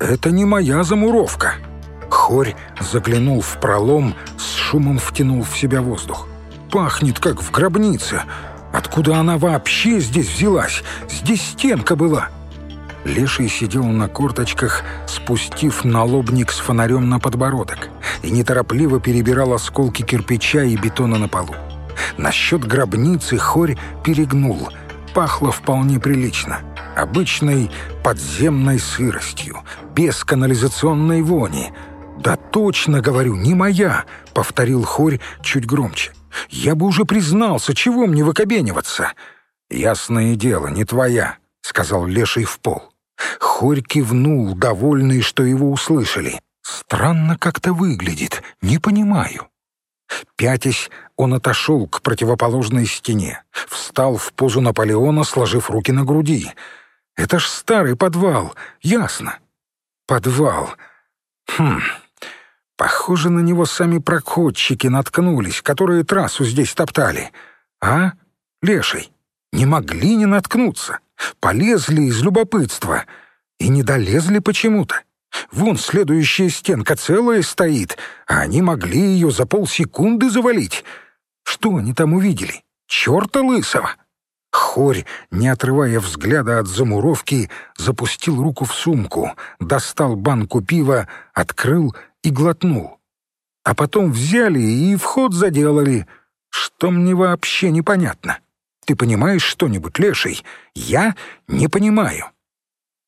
это не моя замуровка». Хорь заглянул в пролом, с шумом втянул в себя воздух. «Пахнет, как в гробнице. Откуда она вообще здесь взялась? Здесь стенка была». Леший сидел на корточках, спустив налобник с фонарем на подбородок, и неторопливо перебирал осколки кирпича и бетона на полу. Насчет гробницы хорь перегнул. Пахло вполне прилично. Обычной подземной сыростью, без канализационной вони. «Да точно, говорю, не моя!» — повторил хорь чуть громче. «Я бы уже признался, чего мне выкобениваться?» «Ясное дело, не твоя», — сказал Леший в пол. Хорь кивнул, довольный, что его услышали. «Странно как-то выглядит, не понимаю». Пятясь, он отошел к противоположной стене, встал в позу Наполеона, сложив руки на груди. «Это ж старый подвал, ясно». «Подвал. Хм, похоже, на него сами проходчики наткнулись, которые трассу здесь топтали. А, леший, не могли не наткнуться, полезли из любопытства и не долезли почему-то». Вон следующая стенка целая стоит, а они могли ее за полсекунды завалить. Что они там увидели? Черта лысого!» Хорь, не отрывая взгляда от замуровки, запустил руку в сумку, достал банку пива, открыл и глотнул. А потом взяли и вход заделали. Что мне вообще непонятно. Ты понимаешь что-нибудь, Леший? Я не понимаю.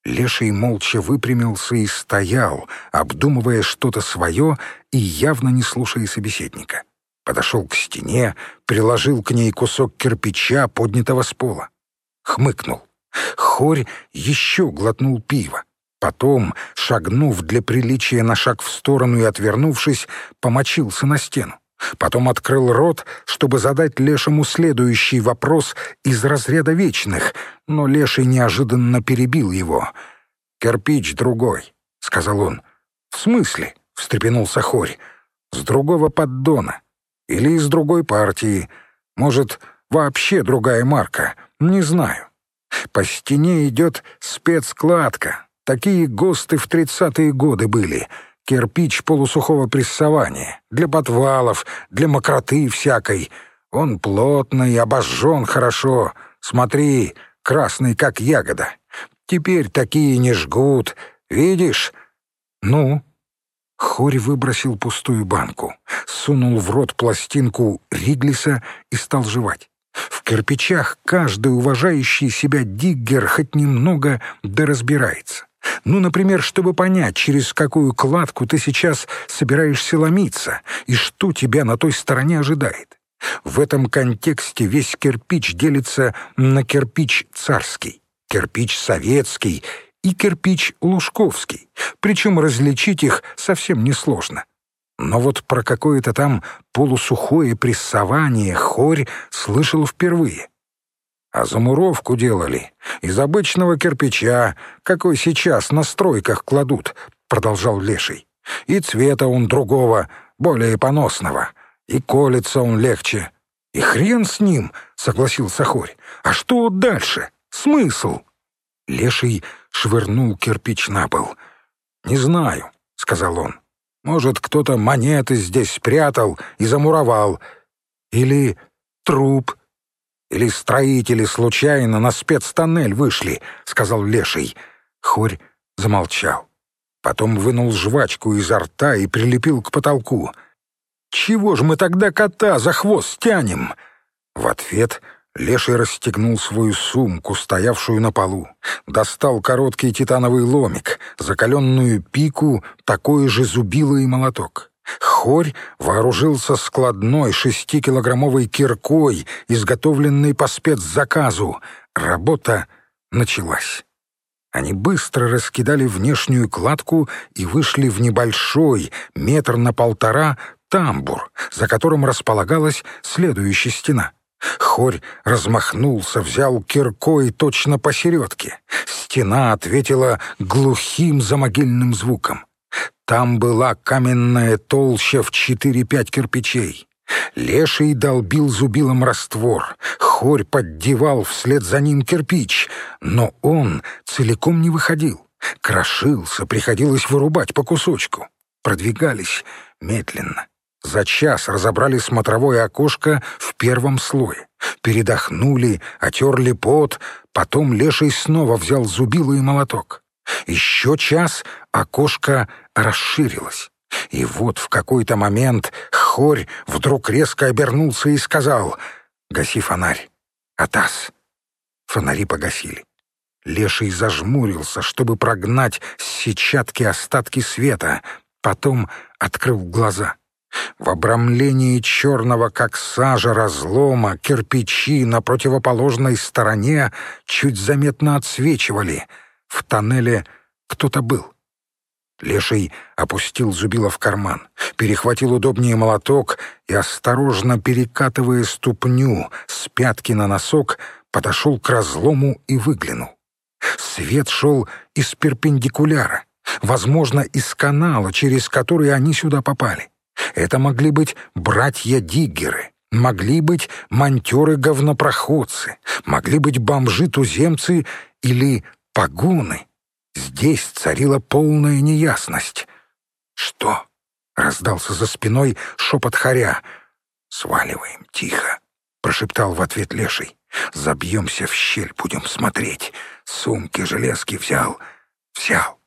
Леший молча выпрямился и стоял, обдумывая что-то свое и явно не слушая собеседника. Подошел к стене, приложил к ней кусок кирпича, поднятого с пола. Хмыкнул. Хорь еще глотнул пиво. Потом, шагнув для приличия на шаг в сторону и отвернувшись, помочился на стену. Потом открыл рот, чтобы задать Лешему следующий вопрос из разряда вечных, но Леший неожиданно перебил его. «Кирпич другой», — сказал он. «В смысле?» — встрепенулся Хорь. «С другого поддона. Или из другой партии. Может, вообще другая марка. Не знаю. По стене идет спецкладка. Такие ГОСТы в тридцатые годы были» кирпич полусухого прессования, для подвалов, для мокроты всякой. Он плотный, обожжен хорошо. Смотри, красный, как ягода. Теперь такие не жгут. Видишь? Ну?» Хорь выбросил пустую банку, сунул в рот пластинку Риглиса и стал жевать. В кирпичах каждый уважающий себя диггер хоть немного да разбирается. Ну, например, чтобы понять, через какую кладку ты сейчас собираешься ломиться и что тебя на той стороне ожидает. В этом контексте весь кирпич делится на кирпич царский, кирпич советский и кирпич лужковский, причем различить их совсем несложно. Но вот про какое-то там полусухое прессование хорь слышал впервые а замуровку делали из обычного кирпича, какой сейчас на стройках кладут», — продолжал Леший. «И цвета он другого, более поносного, и колется он легче. И хрен с ним», — согласился Хорь. «А что дальше? Смысл?» Леший швырнул кирпич на пол. «Не знаю», — сказал он. «Может, кто-то монеты здесь спрятал и замуровал. Или труп» Или строители случайно на спецтоннель вышли», — сказал Леший. Хорь замолчал. Потом вынул жвачку изо рта и прилепил к потолку. «Чего ж мы тогда кота за хвост тянем?» В ответ Леший расстегнул свою сумку, стоявшую на полу, достал короткий титановый ломик, закаленную пику, такое же зубило и молоток. Хорь вооружился складной шестикилограммовой киркой, изготовленной по спецзаказу. Работа началась. Они быстро раскидали внешнюю кладку и вышли в небольшой, метр на полтора, тамбур, за которым располагалась следующая стена. Хорь размахнулся, взял киркой точно посередке. Стена ответила глухим замогильным звуком. Там была каменная толща в четыре-пять кирпичей. Леший долбил зубилом раствор, хорь поддевал вслед за ним кирпич, но он целиком не выходил. крошился, приходилось вырубать по кусочку. Продвигались медленно. За час разобрали смотровое окошко в первом слое. Передохнули, отерли пот, потом Леший снова взял зубило и молоток. Еще час окошко расширилось. И вот в какой-то момент Хорь вдруг резко обернулся и сказал «Гаси фонарь, Атас». Фонари погасили. Леший зажмурился, чтобы прогнать с сетчатки остатки света, потом открыл глаза. В обрамлении черного, как сажа, разлома, кирпичи на противоположной стороне чуть заметно отсвечивали. В тоннеле кто-то был. Леший опустил зубило в карман, перехватил удобнее молоток и, осторожно перекатывая ступню с пятки на носок, подошел к разлому и выглянул. Свет шел из перпендикуляра, возможно, из канала, через который они сюда попали. Это могли быть братья-диггеры, могли быть монтеры-говнопроходцы, могли быть бомжи-туземцы или погоны. Здесь царила полная неясность. «Что?» — раздался за спиной шепот хоря. «Сваливаем, тихо», — прошептал в ответ леший. «Забьемся в щель, будем смотреть. Сумки, железки взял. Взял».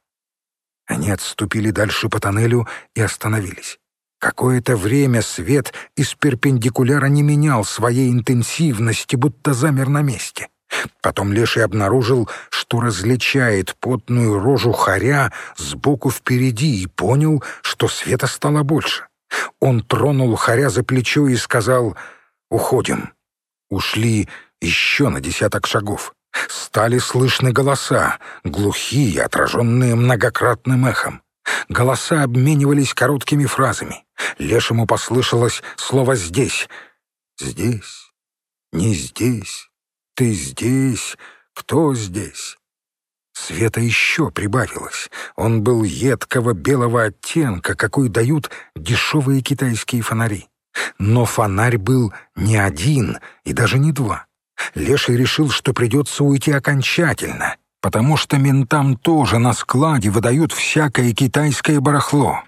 Они отступили дальше по тоннелю и остановились. Какое-то время свет из перпендикуляра не менял своей интенсивности, будто замер на месте. Потом Леший обнаружил, что различает потную рожу хоря сбоку впереди и понял, что света стало больше. Он тронул хоря за плечо и сказал «Уходим». Ушли еще на десяток шагов. Стали слышны голоса, глухие, отраженные многократным эхом. Голоса обменивались короткими фразами. Лешему послышалось слово «здесь». «Здесь? Не здесь? Ты здесь? Кто здесь?» Света еще прибавилось. Он был едкого белого оттенка, какой дают дешевые китайские фонари. Но фонарь был не один и даже не два. Леший решил, что придется уйти окончательно, потому что ментам тоже на складе выдают всякое китайское барахло.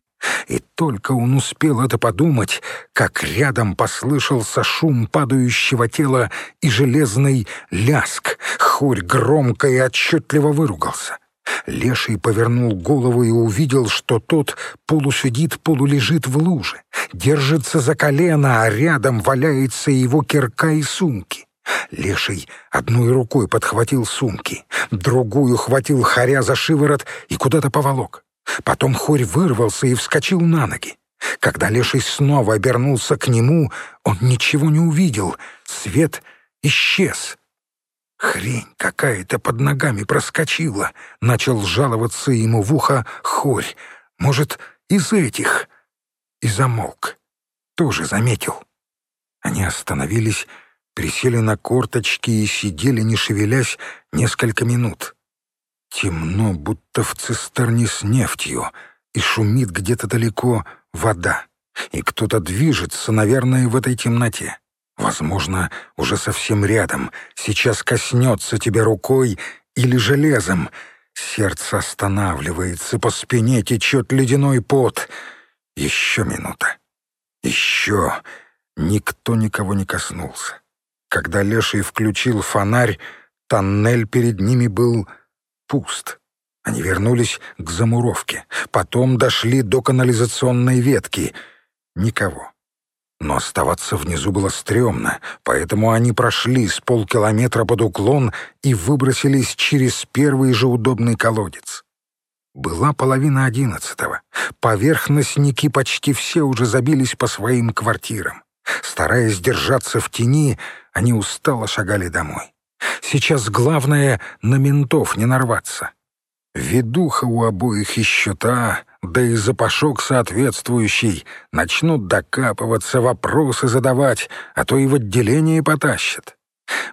И только он успел это подумать, как рядом послышался шум падающего тела и железный ляск. Хорь громко и отчетливо выругался. Леший повернул голову и увидел, что тот полусидит, полулежит в луже, держится за колено, а рядом валяется его кирка и сумки. Леший одной рукой подхватил сумки, другую хватил хоря за шиворот и куда-то поволок. Потом хорь вырвался и вскочил на ноги. Когда Леший снова обернулся к нему, он ничего не увидел. Свет исчез. «Хрень какая-то под ногами проскочила», — начал жаловаться ему в ухо хорь. «Может, из этих?» И замолк. Тоже заметил. Они остановились присели на корточки и сидели, не шевелясь, несколько минут. Темно, будто в цистерне с нефтью, и шумит где-то далеко вода. И кто-то движется, наверное, в этой темноте. Возможно, уже совсем рядом, сейчас коснется тебя рукой или железом. Сердце останавливается, по спине течет ледяной пот. Еще минута. Еще никто никого не коснулся. Когда Леший включил фонарь, тоннель перед ними был пуст. Они вернулись к замуровке, потом дошли до канализационной ветки. Никого. Но оставаться внизу было стрёмно, поэтому они прошли с полкилометра под уклон и выбросились через первый же удобный колодец. Была половина одиннадцатого. Поверхностники почти все уже забились по своим квартирам. Стараясь держаться в тени, они устало шагали домой. Сейчас главное — на ментов не нарваться. Ведуха у обоих еще та, да и запашок соответствующий. Начнут докапываться, вопросы задавать, а то и в отделение потащат.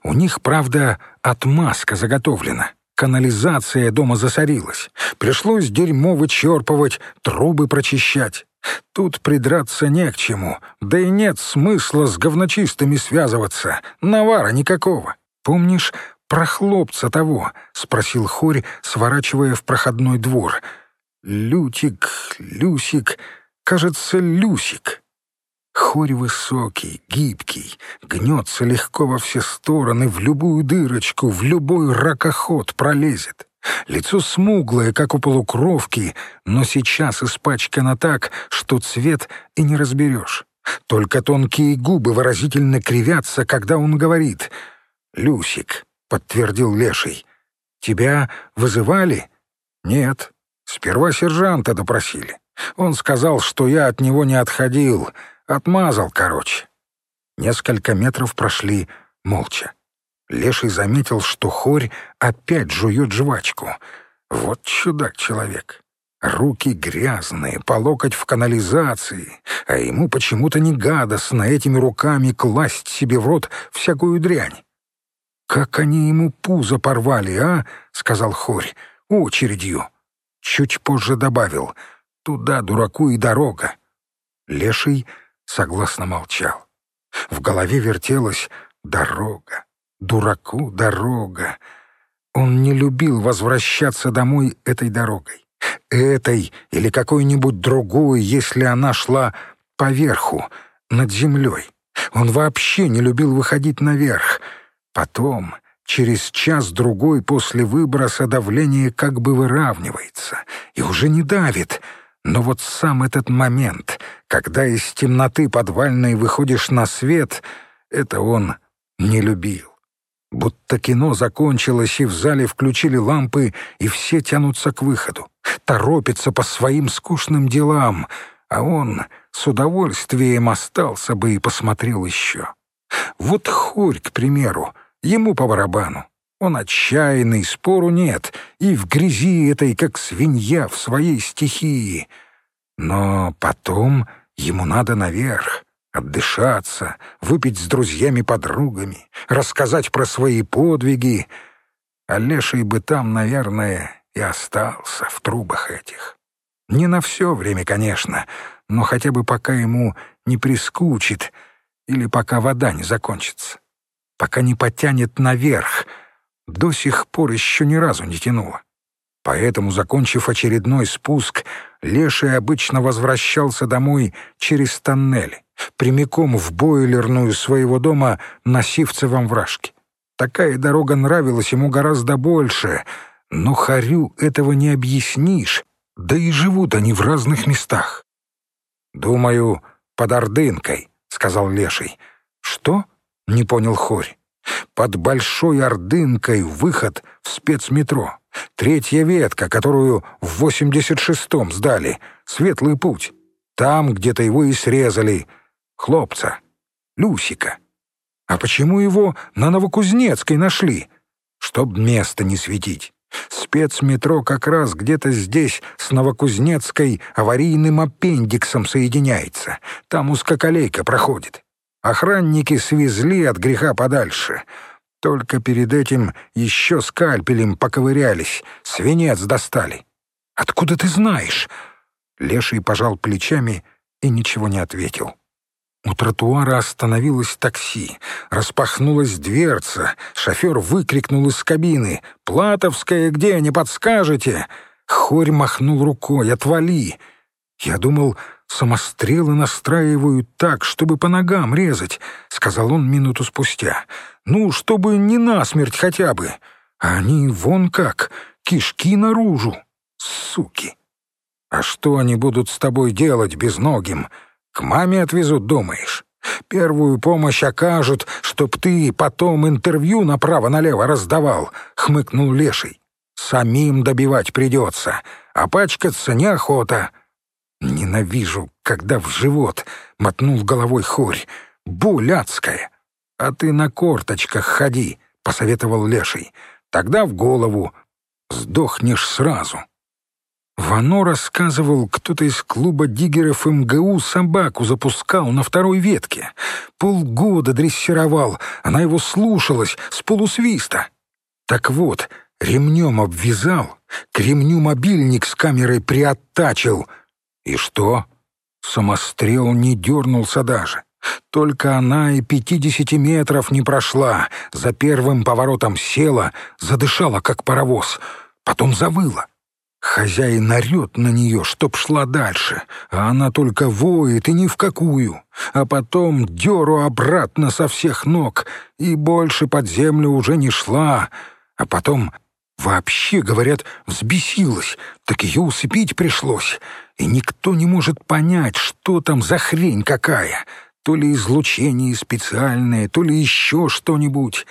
У них, правда, отмазка заготовлена. Канализация дома засорилась. Пришлось дерьмо вычерпывать, трубы прочищать. Тут придраться не к чему, да и нет смысла с говночистыми связываться, навара никакого. Помнишь, про хлопца того?» — спросил Хорь, сворачивая в проходной двор. «Лютик, Люсик, кажется, Люсик». Хорь высокий, гибкий, гнется легко во все стороны, в любую дырочку, в любой ракоход пролезет. Лицо смуглое, как у полукровки, но сейчас испачкано так, что цвет и не разберешь. Только тонкие губы выразительно кривятся, когда он говорит. «Люсик», — подтвердил Леший, — «тебя вызывали?» «Нет. Сперва сержанта допросили. Он сказал, что я от него не отходил». Отмазал, короче. Несколько метров прошли молча. Леший заметил, что хорь опять жует жвачку. Вот чудак-человек. Руки грязные, по локоть в канализации, а ему почему-то не гадостно этими руками класть себе в рот всякую дрянь. «Как они ему пузо порвали, а?» — сказал хорь. «Очередью». Чуть позже добавил. «Туда дураку и дорога». Леший согласно молчал. В голове вертелась дорога, дураку дорога. Он не любил возвращаться домой этой дорогой. Этой или какой-нибудь другой, если она шла поверху, над землей. Он вообще не любил выходить наверх. Потом, через час-другой после выброса, давление как бы выравнивается и уже не давит — но вот сам этот момент, когда из темноты подвальной выходишь на свет, это он не любил. Будто кино закончилось, и в зале включили лампы, и все тянутся к выходу, торопятся по своим скучным делам, а он с удовольствием остался бы и посмотрел еще. Вот хорь, к примеру, ему по барабану. Он отчаянный, спору нет, и в грязи этой, как свинья в своей стихии. Но потом ему надо наверх, отдышаться, выпить с друзьями-подругами, рассказать про свои подвиги. А Леший бы там, наверное, и остался в трубах этих. Не на все время, конечно, но хотя бы пока ему не прискучит или пока вода не закончится, пока не потянет наверх — до сих пор еще ни разу не тянуло. Поэтому, закончив очередной спуск, Леший обычно возвращался домой через тоннели, прямиком в бойлерную своего дома на Сивцевом вражке. Такая дорога нравилась ему гораздо больше, но Харю этого не объяснишь, да и живут они в разных местах. «Думаю, под Ордынкой», — сказал Леший. «Что?» — не понял Хорь. Под Большой Ордынкой выход в спецметро. Третья ветка, которую в 86-м сдали. Светлый путь. Там где-то его и срезали. Хлопца. Люсика. А почему его на Новокузнецкой нашли? Чтоб место не светить. Спецметро как раз где-то здесь с Новокузнецкой аварийным аппендиксом соединяется. Там узкоколейка проходит. Охранники свезли от греха подальше. Только перед этим еще скальпелем поковырялись, свинец достали. «Откуда ты знаешь?» Леший пожал плечами и ничего не ответил. У тротуара остановилось такси, распахнулась дверца, шофер выкрикнул из кабины «Платовская где, не подскажете?» Хорь махнул рукой «Отвали!» Я думал, самострелы настраивают так, чтобы по ногам резать», — сказал он минуту спустя. «Ну, чтобы не насмерть хотя бы. А они вон как, кишки наружу. Суки!» «А что они будут с тобой делать безногим? К маме отвезут, думаешь? Первую помощь окажут, чтоб ты потом интервью направо-налево раздавал», — хмыкнул Леший. «Самим добивать придется, а пачкаться неохота». «Ненавижу, когда в живот!» — мотнул головой хорь. «Боль адская!» «А ты на корточках ходи!» — посоветовал Леший. «Тогда в голову. Сдохнешь сразу!» Вано рассказывал, кто-то из клуба диггеров МГУ собаку запускал на второй ветке. Полгода дрессировал, она его слушалась с полусвиста. Так вот, ремнем обвязал, к ремню мобильник с камерой приоттачил — и что? Самострел не дернулся даже. Только она и пятидесяти метров не прошла, за первым поворотом села, задышала, как паровоз, потом завыла. Хозяин орет на нее, чтоб шла дальше, а она только воет и ни в какую, а потом деру обратно со всех ног, и больше под землю уже не шла, а потом вообще, говорят, взбесилась, так ее усыпить пришлось, и никто не может понять, что там за хрень какая, то ли излучение специальное, то ли еще что-нибудь.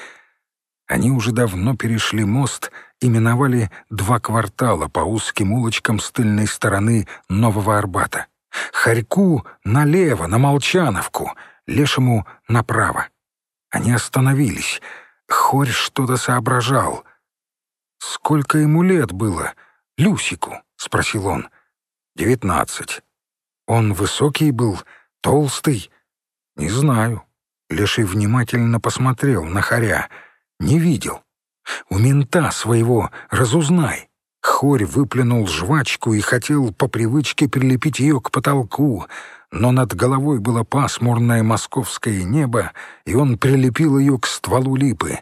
Они уже давно перешли мост и миновали два квартала по узким улочкам с тыльной стороны Нового Арбата. Харьку налево, на Молчановку, Лешему направо. Они остановились. Хорь что-то соображал. «Сколько ему лет было? Люсику?» — спросил он. «Девятнадцать. Он высокий был, толстый?» «Не знаю». Леший внимательно посмотрел на Харя. «Не видел. У мента своего разузнай». Хорь выплюнул жвачку и хотел по привычке прилепить ее к потолку, но над головой было пасмурное московское небо, и он прилепил ее к стволу липы.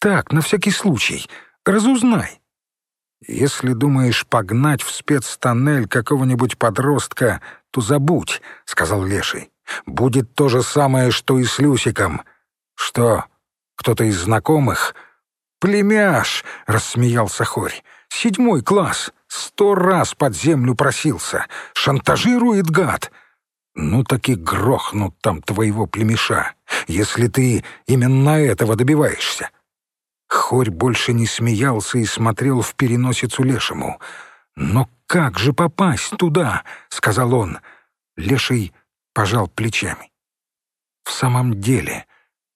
«Так, на всякий случай, разузнай». «Если думаешь погнать в спецтоннель какого-нибудь подростка, то забудь», — сказал Леший. «Будет то же самое, что и с Люсиком». «Что, кто-то из знакомых?» «Племяш!» — рассмеялся Хорь. «Седьмой класс! Сто раз под землю просился! Шантажирует гад!» «Ну так и грохнут там твоего племеша, если ты именно этого добиваешься!» Хорь больше не смеялся и смотрел в переносицу Лешему. «Но как же попасть туда?» — сказал он. Леший пожал плечами. «В самом деле,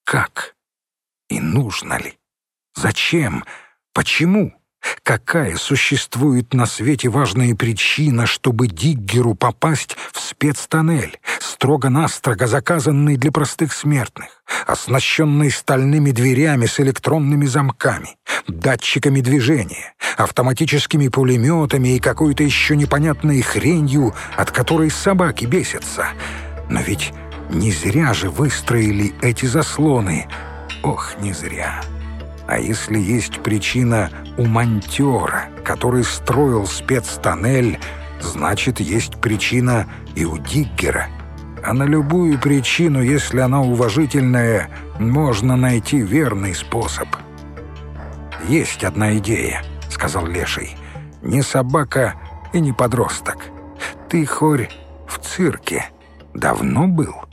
как? И нужно ли?» Зачем? Почему? Какая существует на свете важная причина, чтобы Диггеру попасть в спецтоннель, строго-настрого заказанный для простых смертных, оснащенный стальными дверями с электронными замками, датчиками движения, автоматическими пулеметами и какой-то еще непонятной хренью, от которой собаки бесятся? Но ведь не зря же выстроили эти заслоны. Ох, не зря. А если есть причина у монтера, который строил спецтоннель, значит, есть причина и у Диггера. А на любую причину, если она уважительная, можно найти верный способ. «Есть одна идея», — сказал Леший. «Не собака и не подросток. Ты, Хорь, в цирке давно был?»